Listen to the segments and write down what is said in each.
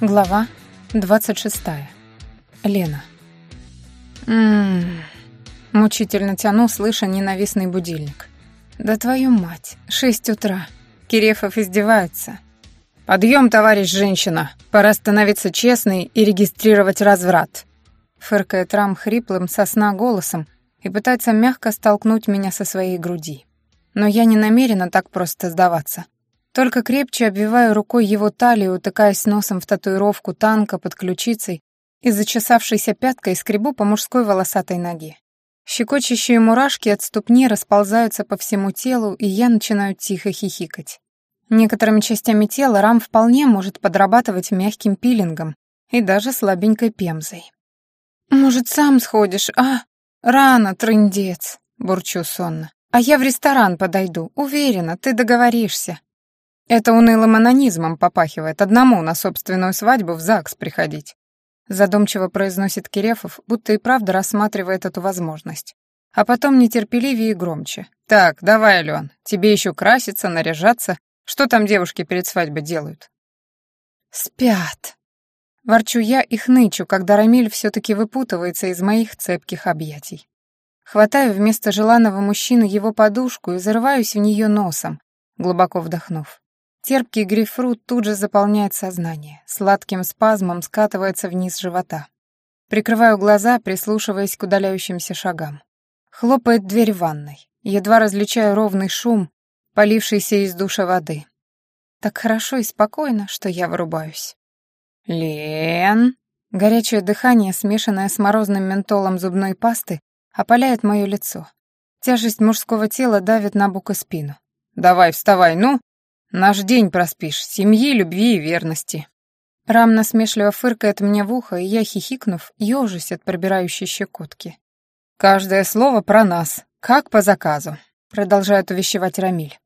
Глава 26. Лена. Ммм... Мучительно тяну, слыша ненавистный будильник. Да твою мать, шесть утра. Кирефов издевается. «Подъем, товарищ женщина! Пора становиться честной и регистрировать разврат!» Фыркает Рам хриплым сосна голосом и пытается мягко столкнуть меня со своей груди. Но я не намерена так просто сдаваться. Только крепче обвиваю рукой его талию, утыкаясь носом в татуировку танка под ключицей и зачесавшейся пяткой скребу по мужской волосатой ноге. Щекочущие мурашки от ступни расползаются по всему телу, и я начинаю тихо хихикать. Некоторыми частями тела рам вполне может подрабатывать мягким пилингом и даже слабенькой пемзой. «Может, сам сходишь, а? Рано, трындец!» — бурчу сонно. «А я в ресторан подойду, уверена, ты договоришься». Это унылым анонизмом попахивает одному на собственную свадьбу в ЗАГС приходить. Задумчиво произносит Кирефов, будто и правда рассматривает эту возможность. А потом нетерпеливее и громче. «Так, давай, Лен, тебе еще краситься, наряжаться. Что там девушки перед свадьбой делают?» «Спят». Ворчу я и хнычу, когда Рамиль все-таки выпутывается из моих цепких объятий. Хватаю вместо желанного мужчины его подушку и зарываюсь в нее носом, глубоко вдохнув. Терпкий грейпфрут тут же заполняет сознание, сладким спазмом скатывается вниз живота. Прикрываю глаза, прислушиваясь к удаляющимся шагам. Хлопает дверь в ванной. Едва различаю ровный шум, полившийся из душа воды. Так хорошо и спокойно, что я вырубаюсь. «Лен!» Горячее дыхание, смешанное с морозным ментолом зубной пасты, опаляет мое лицо. Тяжесть мужского тела давит на бок и спину. «Давай, вставай, ну!» Наш день проспишь, семьи, любви и верности». Рам насмешливо фыркает мне в ухо, и я, хихикнув, ежусь от пробирающей щекотки. «Каждое слово про нас, как по заказу», — продолжает увещевать Рамиль.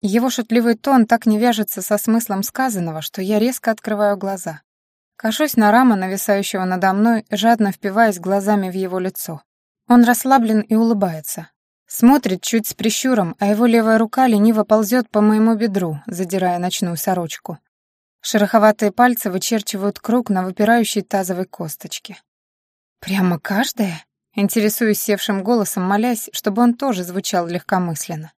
Его шутливый тон так не вяжется со смыслом сказанного, что я резко открываю глаза. Кашусь на Рама, нависающего надо мной, жадно впиваясь глазами в его лицо. Он расслаблен и улыбается, Смотрит чуть с прищуром, а его левая рука лениво ползет по моему бедру, задирая ночную сорочку. Шероховатые пальцы вычерчивают круг на выпирающей тазовой косточке. «Прямо каждая?» Интересуюсь севшим голосом, молясь, чтобы он тоже звучал легкомысленно.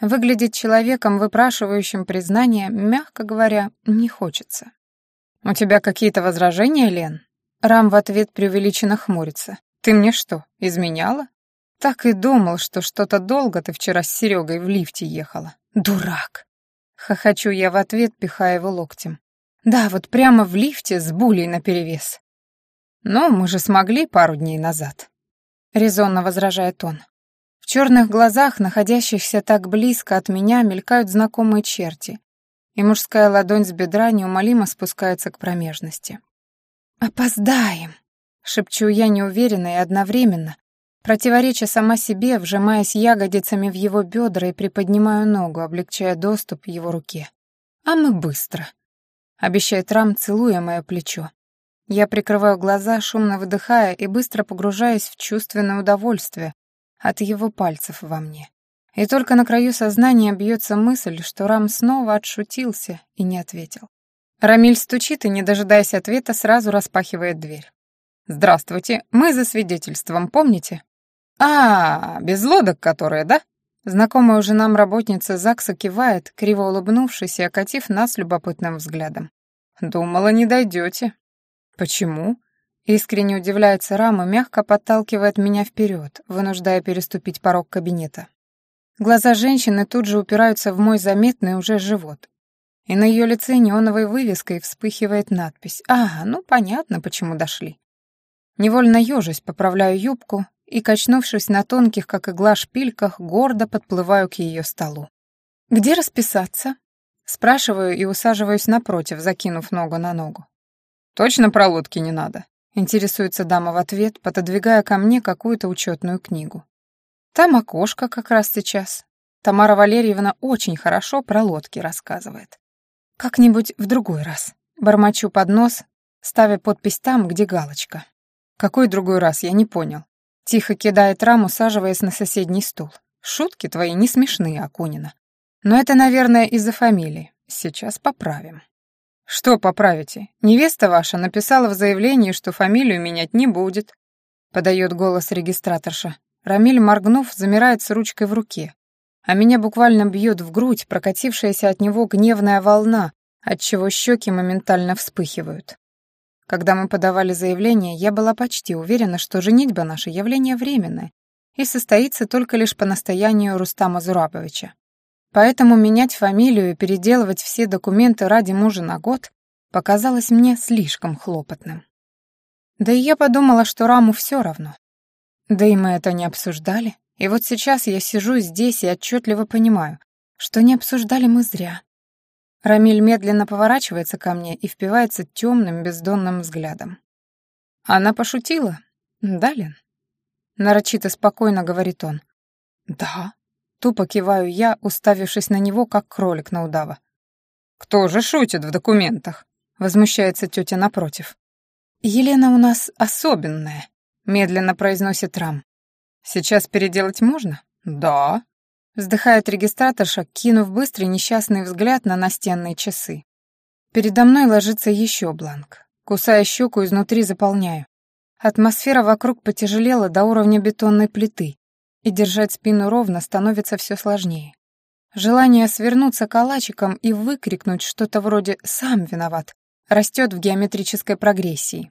Выглядеть человеком, выпрашивающим признание, мягко говоря, не хочется. «У тебя какие-то возражения, Лен?» Рам в ответ преувеличенно хмурится. «Ты мне что, изменяла?» Так и думал, что что-то долго ты вчера с Серегой в лифте ехала. Дурак. Хохочу я в ответ, пихая его локтем. Да, вот прямо в лифте с булей наперевес. Но мы же смогли пару дней назад. Резонно возражает он. В черных глазах, находящихся так близко от меня, мелькают знакомые черти, и мужская ладонь с бедра неумолимо спускается к промежности. «Опоздаем!» — шепчу я неуверенно и одновременно, Противореча сама себе, вжимаясь ягодицами в его бедра и приподнимаю ногу, облегчая доступ его руке. «А мы быстро», — обещает Рам, целуя мое плечо. Я прикрываю глаза, шумно выдыхая и быстро погружаясь в чувственное удовольствие от его пальцев во мне. И только на краю сознания бьется мысль, что Рам снова отшутился и не ответил. Рамиль стучит и, не дожидаясь ответа, сразу распахивает дверь. «Здравствуйте, мы за свидетельством, помните?» «А, без лодок которые, да?» Знакомая уже нам работница ЗАГСа кивает, криво улыбнувшись и окатив нас любопытным взглядом. «Думала, не дойдете». «Почему?» Искренне удивляется Рама, мягко подталкивает меня вперед, вынуждая переступить порог кабинета. Глаза женщины тут же упираются в мой заметный уже живот. И на ее лице неоновой вывеской вспыхивает надпись. «А, ну понятно, почему дошли». Невольно ежусь, поправляю юбку и, качнувшись на тонких, как игла, шпильках, гордо подплываю к ее столу. «Где расписаться?» Спрашиваю и усаживаюсь напротив, закинув ногу на ногу. «Точно про лодки не надо?» Интересуется дама в ответ, пододвигая ко мне какую-то учетную книгу. Там окошко как раз сейчас. Тамара Валерьевна очень хорошо про лодки рассказывает. Как-нибудь в другой раз. Бормочу под нос, ставя подпись там, где галочка. Какой другой раз, я не понял. Тихо кидает раму, усаживаясь на соседний стул. Шутки твои не смешные, Акунина. Но это, наверное, из-за фамилии. Сейчас поправим. «Что поправите? Невеста ваша написала в заявлении, что фамилию менять не будет», — подает голос регистраторша. Рамиль, моргнув, замирает с ручкой в руке, а меня буквально бьет в грудь прокатившаяся от него гневная волна, отчего щеки моментально вспыхивают. Когда мы подавали заявление, я была почти уверена, что женитьба наша явление временное и состоится только лишь по настоянию Рустама Зурабовича. Поэтому менять фамилию и переделывать все документы ради мужа на год показалось мне слишком хлопотным. Да и я подумала, что Раму все равно. Да и мы это не обсуждали. И вот сейчас я сижу здесь и отчетливо понимаю, что не обсуждали мы зря. Рамиль медленно поворачивается ко мне и впивается темным бездонным взглядом. Она пошутила? Да, Лен? Нарочито спокойно говорит он. Да. Тупо киваю я, уставившись на него, как кролик на удава. «Кто же шутит в документах?» — возмущается тетя напротив. «Елена у нас особенная», — медленно произносит Рам. «Сейчас переделать можно?» «Да», — вздыхает регистраторша, кинув быстрый несчастный взгляд на настенные часы. Передо мной ложится еще бланк. Кусая щеку, изнутри заполняю. Атмосфера вокруг потяжелела до уровня бетонной плиты, и держать спину ровно становится все сложнее. Желание свернуться калачиком и выкрикнуть что-то вроде «сам виноват» растет в геометрической прогрессии.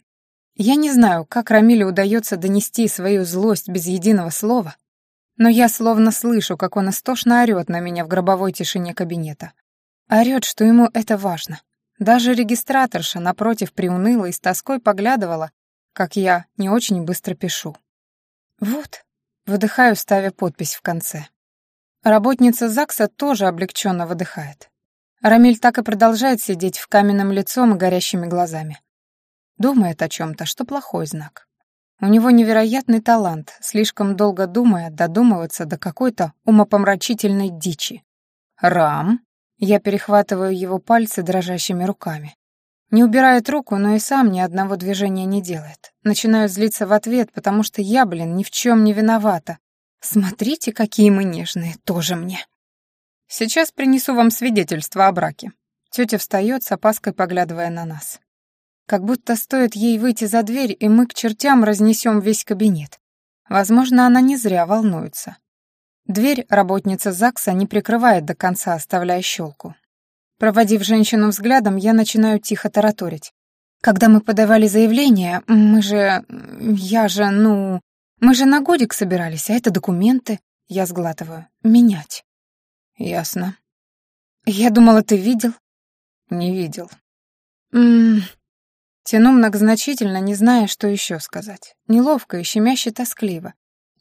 Я не знаю, как Рамиле удается донести свою злость без единого слова, но я словно слышу, как он истошно орёт на меня в гробовой тишине кабинета. Орёт, что ему это важно. Даже регистраторша, напротив, приуныла и с тоской поглядывала, как я не очень быстро пишу. Вот, выдыхаю, ставя подпись в конце. Работница ЗАГСа тоже облегченно выдыхает. Рамиль так и продолжает сидеть в каменном лицом и горящими глазами. Думает о чем-то, что плохой знак. У него невероятный талант, слишком долго думая, додумываться до какой-то умопомрачительной дичи. «Рам?» Я перехватываю его пальцы дрожащими руками. Не убирает руку, но и сам ни одного движения не делает. Начинаю злиться в ответ, потому что я, блин, ни в чем не виновата. Смотрите, какие мы нежные, тоже мне. Сейчас принесу вам свидетельство о браке. Тетя встает, с опаской поглядывая на нас. Как будто стоит ей выйти за дверь, и мы к чертям разнесем весь кабинет. Возможно, она не зря волнуется. Дверь работница ЗАГСа не прикрывает до конца, оставляя щелку. Проводив женщину взглядом, я начинаю тихо тараторить. Когда мы подавали заявление, мы же... Я же, ну... Мы же на годик собирались, а это документы. Я сглатываю. Менять. Ясно. Я думала, ты видел? Не видел. Ммм, Тяну многозначительно, не зная, что еще сказать. Неловко и щемяще тоскливо.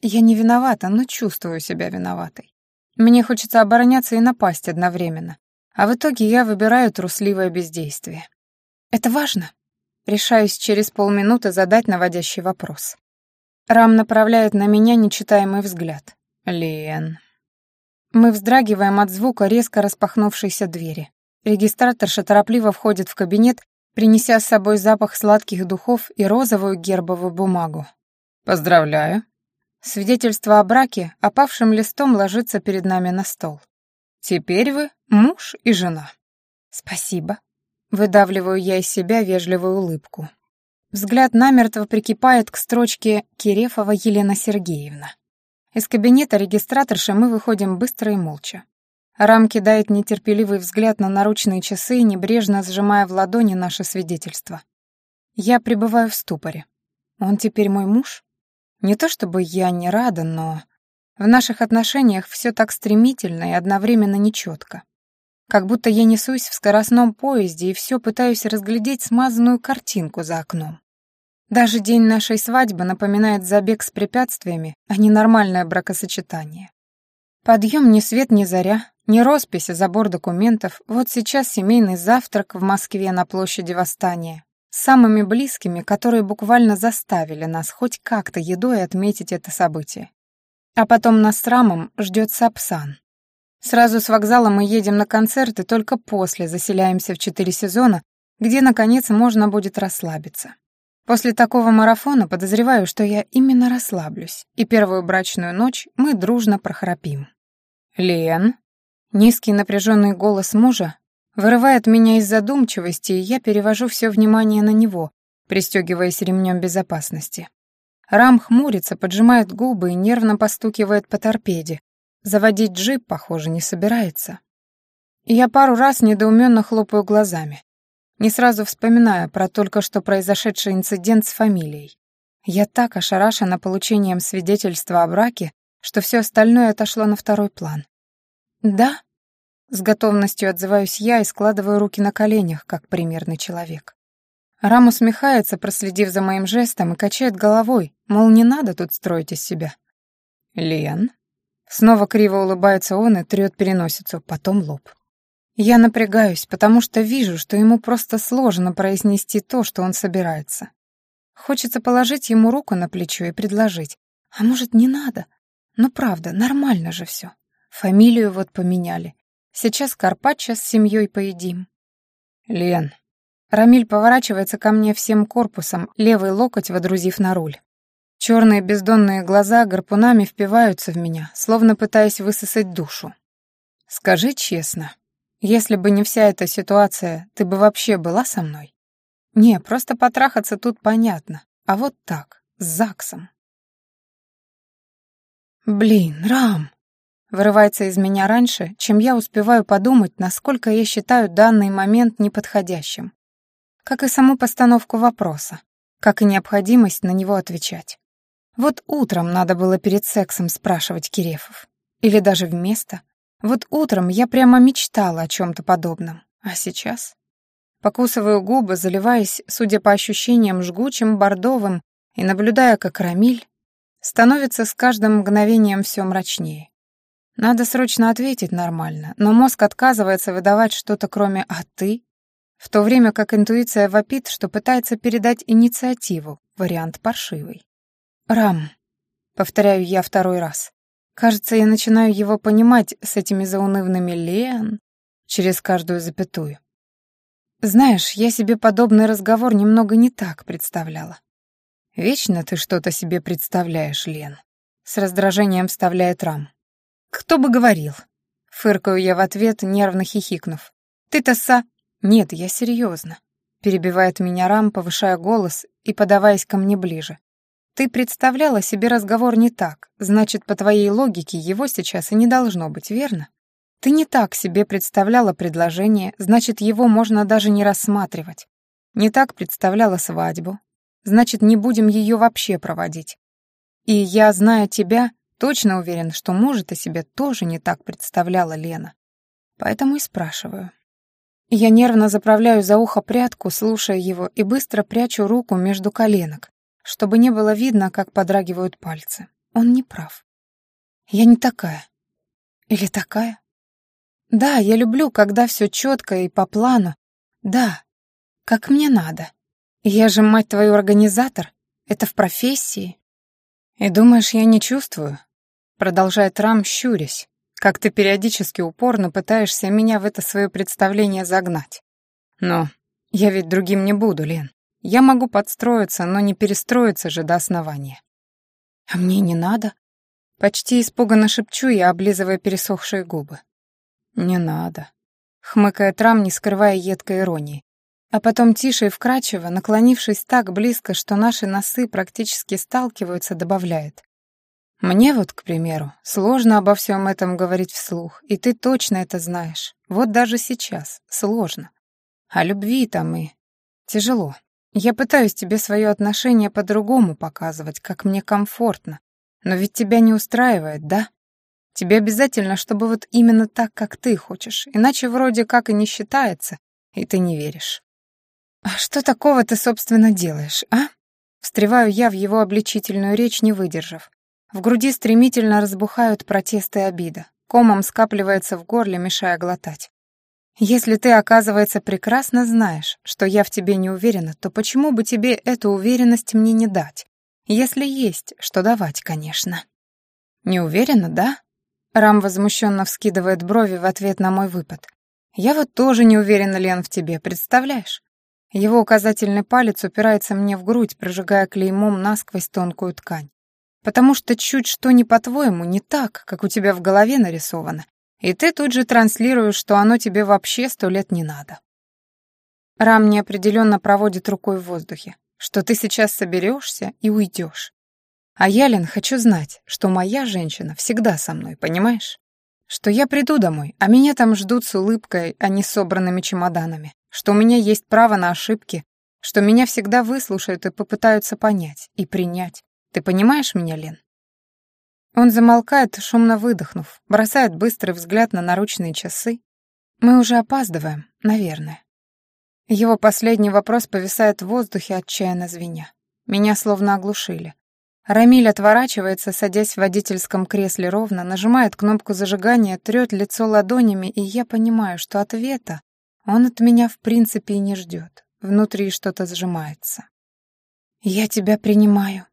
Я не виновата, но чувствую себя виноватой. Мне хочется обороняться и напасть одновременно. А в итоге я выбираю трусливое бездействие. Это важно? Решаюсь через полминуты задать наводящий вопрос. Рам направляет на меня нечитаемый взгляд. «Лен...» Мы вздрагиваем от звука резко распахнувшейся двери. Регистраторша торопливо входит в кабинет принеся с собой запах сладких духов и розовую гербовую бумагу. «Поздравляю». Свидетельство о браке опавшим листом ложится перед нами на стол. «Теперь вы муж и жена». «Спасибо». Выдавливаю я из себя вежливую улыбку. Взгляд намертво прикипает к строчке «Кирефова Елена Сергеевна». Из кабинета регистраторши мы выходим быстро и молча. Рам кидает нетерпеливый взгляд на наручные часы, небрежно сжимая в ладони наше свидетельство. Я пребываю в ступоре. Он теперь мой муж? Не то чтобы я не рада, но... В наших отношениях все так стремительно и одновременно нечетко. Как будто я несусь в скоростном поезде и все пытаюсь разглядеть смазанную картинку за окном. Даже день нашей свадьбы напоминает забег с препятствиями, а не нормальное бракосочетание. Подъем ни свет ни заря, ни роспись, а забор документов. Вот сейчас семейный завтрак в Москве на площади Восстания. С самыми близкими, которые буквально заставили нас хоть как-то едой отметить это событие. А потом нас с Рамом ждет Сапсан. Сразу с вокзала мы едем на концерт и только после заселяемся в четыре сезона, где, наконец, можно будет расслабиться. После такого марафона подозреваю, что я именно расслаблюсь, и первую брачную ночь мы дружно прохрапим. «Лен», Низкий напряженный голос мужа Вырывает меня из задумчивости, и я перевожу все внимание на него, пристегиваясь ремнем безопасности. Рам хмурится, поджимает губы и нервно постукивает по торпеде. Заводить джип, похоже, не собирается. Я пару раз недоуменно хлопаю глазами. Не сразу вспоминаю про только что произошедший инцидент с фамилией. Я так ошарашена получением свидетельства о браке, что все остальное отошло на второй план. «Да?» — с готовностью отзываюсь я и складываю руки на коленях, как примерный человек. Рам усмехается, проследив за моим жестом, и качает головой, мол, не надо тут строить из себя. «Лен?» Снова криво улыбается он и трёт переносицу, потом лоб. Я напрягаюсь, потому что вижу, что ему просто сложно произнести то, что он собирается. Хочется положить ему руку на плечо и предложить. А может, не надо? Ну правда, нормально же все. Фамилию вот поменяли. Сейчас карпаччо с семьей поедим. Лен. Рамиль поворачивается ко мне всем корпусом, левый локоть водрузив на руль. Черные бездонные глаза гарпунами впиваются в меня, словно пытаясь высосать душу. Скажи честно, если бы не вся эта ситуация, ты бы вообще была со мной? Не, просто потрахаться тут понятно. А вот так, с ЗАГСом. Блин, Рам! Вырывается из меня раньше, чем я успеваю подумать, насколько я считаю данный момент неподходящим. Как и саму постановку вопроса, как и необходимость на него отвечать. Вот утром надо было перед сексом спрашивать Кирефов. Или даже вместо. Вот утром я прямо мечтала о чем-то подобном. А сейчас? Покусываю губы, заливаясь, судя по ощущениям, жгучим, бордовым, и наблюдая, как Рамиль становится с каждым мгновением все мрачнее. Надо срочно ответить нормально, но мозг отказывается выдавать что-то кроме «а ты?», в то время как интуиция вопит, что пытается передать инициативу, вариант паршивый. «Рам», — повторяю я второй раз, Кажется, я начинаю его понимать с этими заунывными «Лен» через каждую запятую. Знаешь, я себе подобный разговор немного не так представляла. Вечно ты что-то себе представляешь, Лен. С раздражением вставляет Рам. Кто бы говорил? Фыркаю я в ответ, нервно хихикнув. Ты-то са... Нет, я серьезно. Перебивает меня Рам, повышая голос и подаваясь ко мне ближе. Ты представляла себе разговор не так, значит, по твоей логике его сейчас и не должно быть, верно? Ты не так себе представляла предложение, значит, его можно даже не рассматривать. Не так представляла свадьбу, значит, не будем ее вообще проводить. И я, зная тебя, точно уверен, что, может, о себе тоже не так представляла Лена. Поэтому и спрашиваю. Я нервно заправляю за ухо прядку, слушая его, и быстро прячу руку между коленок, чтобы не было видно, как подрагивают пальцы. Он не прав. Я не такая. Или такая? Да, я люблю, когда все четко и по плану. Да, как мне надо. Я же, мать твою, организатор. Это в профессии. И думаешь, я не чувствую? Продолжает Рам, щурясь, как ты периодически упорно пытаешься меня в это свое представление загнать. Но я ведь другим не буду, Лен. Я могу подстроиться, но не перестроиться же до основания. А мне не надо. Почти испуганно шепчу я, облизывая пересохшие губы. Не надо. Хмыкает Рам, не скрывая едкой иронии. А потом тише и вкрадчиво, наклонившись так близко, что наши носы практически сталкиваются, добавляет. Мне вот, к примеру, сложно обо всем этом говорить вслух, и ты точно это знаешь. Вот даже сейчас сложно. А любви там и тяжело. Я пытаюсь тебе свое отношение по-другому показывать, как мне комфортно. Но ведь тебя не устраивает, да? Тебе обязательно, чтобы вот именно так, как ты хочешь, иначе вроде как и не считается, и ты не веришь. А что такого ты, собственно, делаешь, а? Встреваю я в его обличительную речь, не выдержав. В груди стремительно разбухают протесты и обида. Комом скапливается в горле, мешая глотать. Если ты, оказывается, прекрасно знаешь, что я в тебе не уверена, то почему бы тебе эту уверенность мне не дать? Если есть, что давать, конечно. Не уверена, да? Рам возмущенно вскидывает брови в ответ на мой выпад. Я вот тоже не уверена, Лен, в тебе, представляешь? Его указательный палец упирается мне в грудь, прожигая клеймом насквозь тонкую ткань. Потому что чуть что не по-твоему, не так, как у тебя в голове нарисовано, И ты тут же транслируешь, что оно тебе вообще сто лет не надо. Рам неопределенно проводит рукой в воздухе, что ты сейчас соберешься и уйдешь. А я, Лен, хочу знать, что моя женщина всегда со мной, понимаешь? Что я приду домой, а меня там ждут с улыбкой, а не собранными чемоданами. Что у меня есть право на ошибки, что меня всегда выслушают и попытаются понять и принять. Ты понимаешь меня, Лен? Он замолкает, шумно выдохнув, бросает быстрый взгляд на наручные часы. Мы уже опаздываем, наверное. Его последний вопрос повисает в воздухе, отчаянно звеня. Меня словно оглушили. Рамиль отворачивается, садясь в водительском кресле ровно, нажимает кнопку зажигания, трёт лицо ладонями, и я понимаю, что ответа он от меня в принципе и не ждет. Внутри что-то сжимается. «Я тебя принимаю».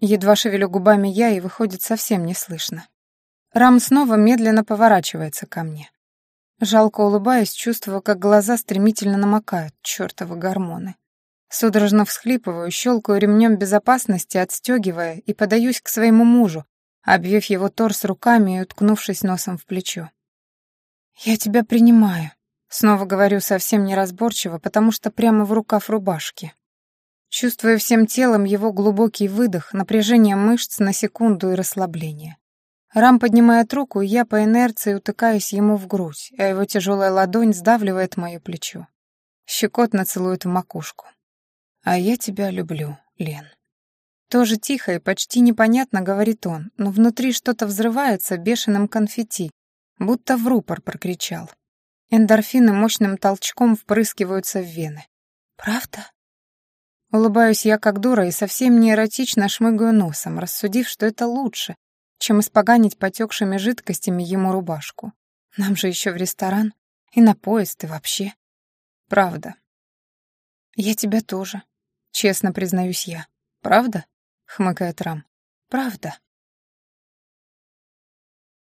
Едва шевелю губами я, и выходит совсем не слышно. Рам снова медленно поворачивается ко мне. Жалко улыбаясь, чувствую, как глаза стремительно намокают, чёртовы гормоны. Судорожно всхлипываю, щелкаю ремнем безопасности, отстегивая и подаюсь к своему мужу, обвив его торс руками и уткнувшись носом в плечо. «Я тебя принимаю», — снова говорю совсем неразборчиво, потому что прямо в рукав рубашки. Чувствую всем телом его глубокий выдох, напряжение мышц на секунду и расслабление. Рам поднимает руку, я по инерции утыкаюсь ему в грудь, а его тяжелая ладонь сдавливает мое плечо. Щекотно целует в макушку. «А я тебя люблю, Лен». Тоже тихо и почти непонятно говорит он, но внутри что-то взрывается бешеным конфетти, будто в рупор прокричал. Эндорфины мощным толчком впрыскиваются в вены. «Правда?» Улыбаюсь я как дура и совсем не эротично шмыгаю носом, рассудив, что это лучше, чем испоганить потекшими жидкостями ему рубашку. Нам же еще в ресторан и на поезд и вообще. Правда. Я тебя тоже. Честно признаюсь я. «Правда?» — хмыкает Рам. «Правда».